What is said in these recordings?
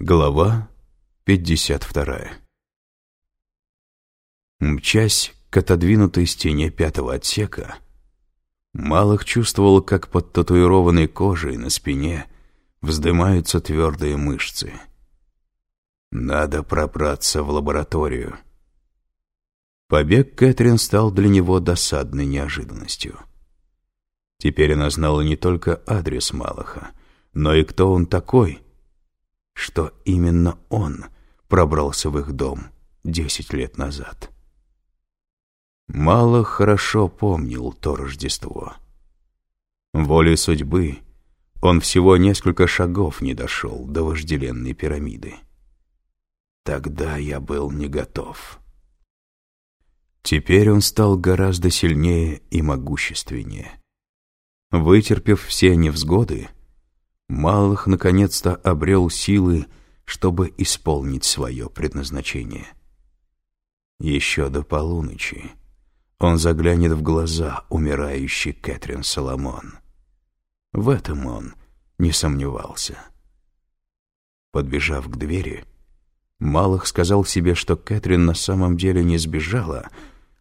Глава 52 Мчась к отодвинутой стене пятого отсека, Малых чувствовал, как под татуированной кожей на спине вздымаются твердые мышцы. Надо пробраться в лабораторию. Побег Кэтрин стал для него досадной неожиданностью. Теперь она знала не только адрес Малаха, но и кто он такой — что именно он пробрался в их дом десять лет назад. Мало хорошо помнил то Рождество. Волей судьбы он всего несколько шагов не дошел до вожделенной пирамиды. Тогда я был не готов. Теперь он стал гораздо сильнее и могущественнее. Вытерпев все невзгоды, Малых наконец-то обрел силы, чтобы исполнить свое предназначение. Еще до полуночи он заглянет в глаза умирающей Кэтрин Соломон. В этом он не сомневался. Подбежав к двери, Малых сказал себе, что Кэтрин на самом деле не сбежала,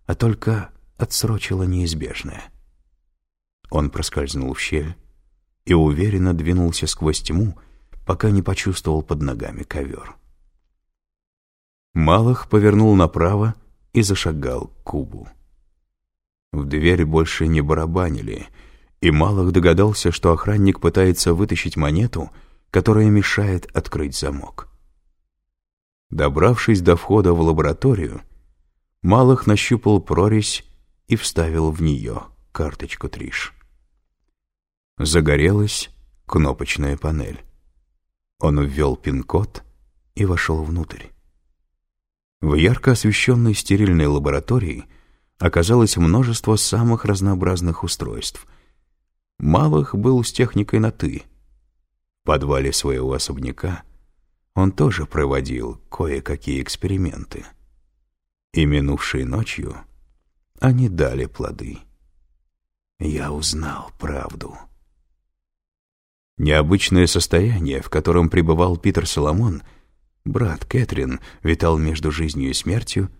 а только отсрочила неизбежное. Он проскользнул в щель, и уверенно двинулся сквозь тьму, пока не почувствовал под ногами ковер. Малых повернул направо и зашагал к кубу. В дверь больше не барабанили, и Малых догадался, что охранник пытается вытащить монету, которая мешает открыть замок. Добравшись до входа в лабораторию, Малых нащупал прорезь и вставил в нее карточку Триш. Загорелась кнопочная панель. Он ввел пин-код и вошел внутрь. В ярко освещенной стерильной лаборатории оказалось множество самых разнообразных устройств. Малых был с техникой на «ты». В подвале своего особняка он тоже проводил кое-какие эксперименты. И минувшей ночью они дали плоды. Я узнал правду. Необычное состояние, в котором пребывал Питер Соломон, брат Кэтрин, витал между жизнью и смертью,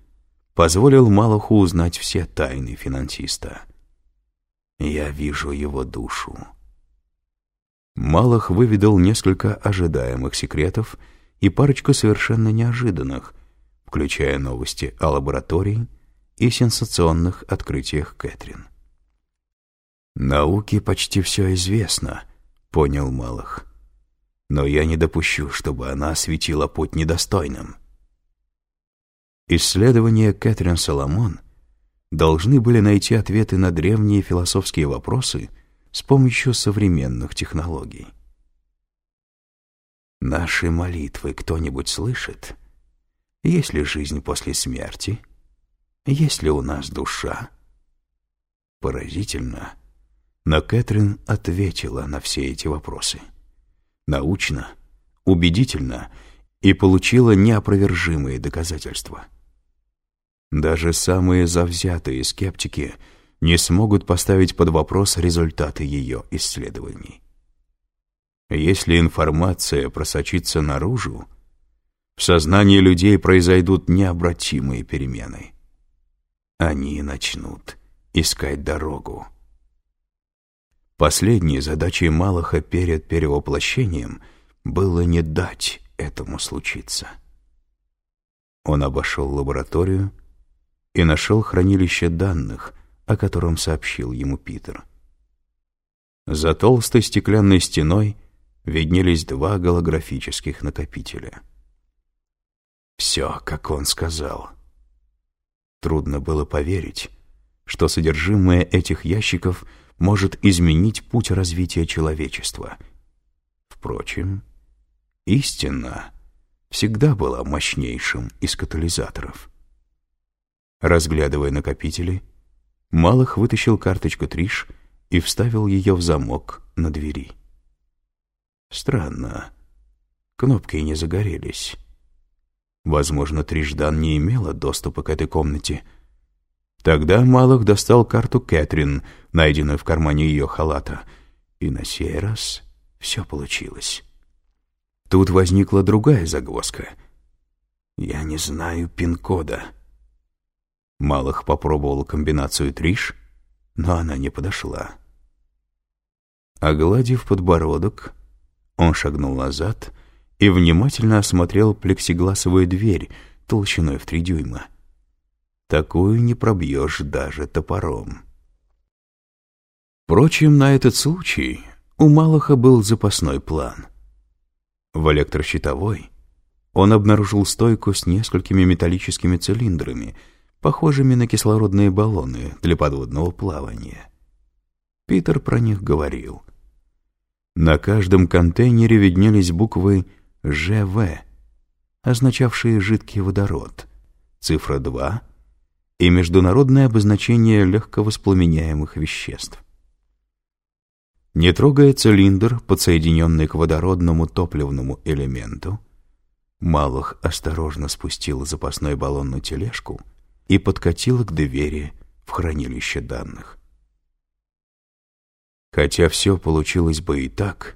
позволил Малаху узнать все тайны финансиста. Я вижу его душу. Малах выведал несколько ожидаемых секретов и парочку совершенно неожиданных, включая новости о лаборатории и сенсационных открытиях Кэтрин. Науке почти все известно — понял Малых. Но я не допущу, чтобы она осветила путь недостойным. Исследования Кэтрин Соломон должны были найти ответы на древние философские вопросы с помощью современных технологий. Наши молитвы кто-нибудь слышит? Есть ли жизнь после смерти? Есть ли у нас душа? Поразительно, но Кэтрин ответила на все эти вопросы. Научно, убедительно и получила неопровержимые доказательства. Даже самые завзятые скептики не смогут поставить под вопрос результаты ее исследований. Если информация просочится наружу, в сознании людей произойдут необратимые перемены. Они начнут искать дорогу Последней задачей Малаха перед перевоплощением было не дать этому случиться. Он обошел лабораторию и нашел хранилище данных, о котором сообщил ему Питер. За толстой стеклянной стеной виднелись два голографических накопителя. Все, как он сказал. Трудно было поверить, что содержимое этих ящиков — может изменить путь развития человечества. Впрочем, истина всегда была мощнейшим из катализаторов. Разглядывая накопители, Малых вытащил карточку Триш и вставил ее в замок на двери. Странно, кнопки не загорелись. Возможно, Триждан не имела доступа к этой комнате — Тогда Малых достал карту Кэтрин, найденную в кармане ее халата. И на сей раз все получилось. Тут возникла другая загвоздка. «Я не знаю пин-кода». Малых попробовал комбинацию триш, но она не подошла. Огладив подбородок, он шагнул назад и внимательно осмотрел плексигласовую дверь толщиной в три дюйма. Такую не пробьешь даже топором. Впрочем, на этот случай у Малаха был запасной план. В электрощитовой он обнаружил стойку с несколькими металлическими цилиндрами, похожими на кислородные баллоны для подводного плавания. Питер про них говорил. На каждом контейнере виднелись буквы ЖВ, означавшие жидкий водород, цифра 2 и международное обозначение легковоспламеняемых веществ. Не трогая цилиндр, подсоединенный к водородному топливному элементу, Малых осторожно спустил запасной баллон на тележку и подкатил к двери в хранилище данных. Хотя все получилось бы и так,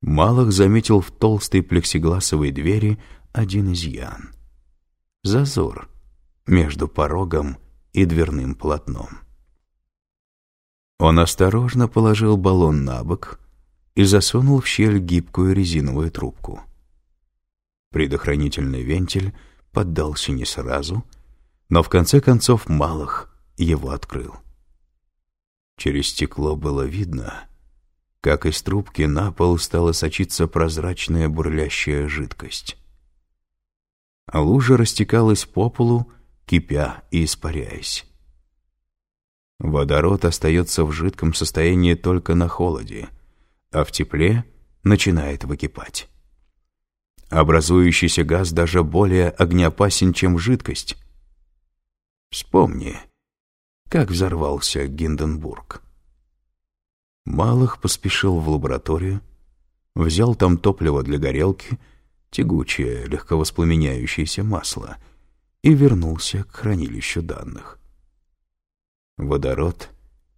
Малых заметил в толстой плексигласовой двери один изъян. Зазор между порогом и дверным полотном. Он осторожно положил баллон на бок и засунул в щель гибкую резиновую трубку. Предохранительный вентиль поддался не сразу, но в конце концов Малых его открыл. Через стекло было видно, как из трубки на пол стала сочиться прозрачная бурлящая жидкость. А лужа растекалась по полу, кипя и испаряясь. Водород остается в жидком состоянии только на холоде, а в тепле начинает выкипать. Образующийся газ даже более огнеопасен, чем жидкость. Вспомни, как взорвался Гинденбург. Малых поспешил в лабораторию, взял там топливо для горелки, тягучее, легковоспламеняющееся масло, и вернулся к хранилищу данных. Водород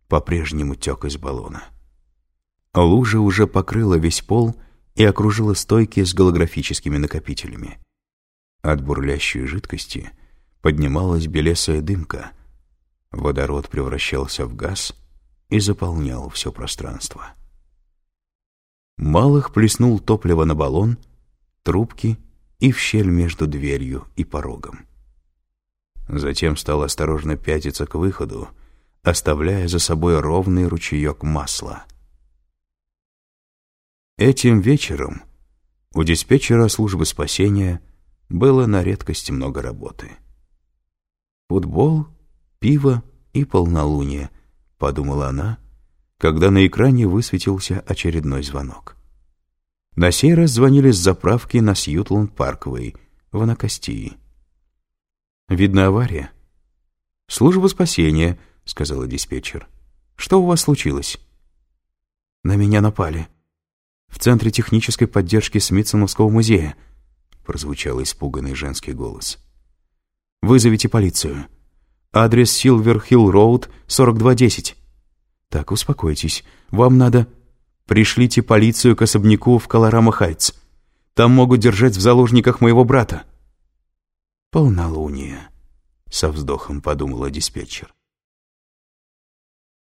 по-прежнему тек из баллона. Лужа уже покрыла весь пол и окружила стойки с голографическими накопителями. От бурлящей жидкости поднималась белесая дымка. Водород превращался в газ и заполнял все пространство. Малых плеснул топливо на баллон, трубки и в щель между дверью и порогом. Затем стал осторожно пятиться к выходу, оставляя за собой ровный ручеек масла. Этим вечером у диспетчера службы спасения было на редкость много работы. «Футбол, пиво и полнолуние», — подумала она, когда на экране высветился очередной звонок. На сей раз звонили с заправки на Сьютланд-Парквей в Анакостии. «Видно авария?» «Служба спасения», — сказала диспетчер. «Что у вас случилось?» «На меня напали. В Центре технической поддержки Смитсоновского музея», — прозвучал испуганный женский голос. «Вызовите полицию. Адрес Силвер-Хилл-Роуд, 4210». «Так, успокойтесь. Вам надо...» «Пришлите полицию к особняку в Калорама-Хайтс. Там могут держать в заложниках моего брата». «Полнолуние», — со вздохом подумала диспетчер.